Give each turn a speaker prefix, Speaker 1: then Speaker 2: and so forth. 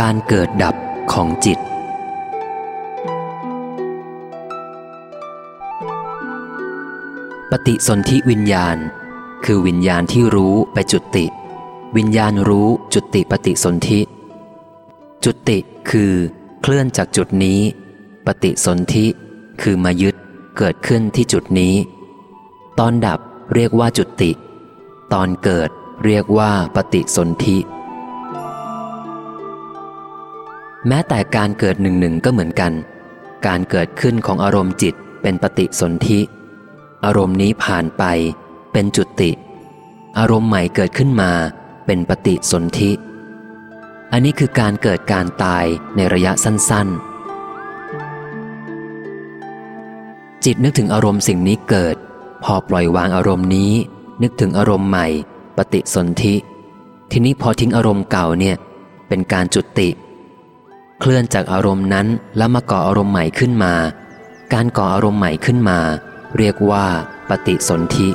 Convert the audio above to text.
Speaker 1: การเกิดดับของจิต ปฏิสนธิวิญญาณ คือวิญญาณที่รู้ไปจุติ วิญญาณรู้จุติปฏิสนธิ จุติคือเคลื่อนจากจุดนี้ ปฏิสนธิคือมายึดเกิดขึ้นที่จุดนี้ ตอนดับเรียกว่าจุติ ตอนเกิดเรียกว่าปฏิสนธิ แม้แต่การเกิดหนึ่งหนึ่งก็เหมือนกัน การเกิดขึ้นของอารมณ์จิตเป็นปฏิสนธิ อารมณ์นี้ผ่านไป เป็นจุติ อารมณ์ใหม่เกิดขึ้นมาเป็นปฏิสนธิ อันนี้คือการเกิดการตายในระยะสั้น ๆ จิตนึกถึงอารมณ์สิ่งนี้เกิด พอปล่อยวางอารมณ์นี้ นึกถึงอารมณ์ใหม่ ปฏิสนธิ ทีนี้พอทิ้งอารมณ์เก่าเนี่ย เป็นการจุติ เคลื่อนจากอารมณ์นั้นแล้วมาก่ออารมณ์ใหม่ขึ้นมา การก่ออารมณ์ใหม่ขึ้นมา เรียกว่า ปฏิสนธิ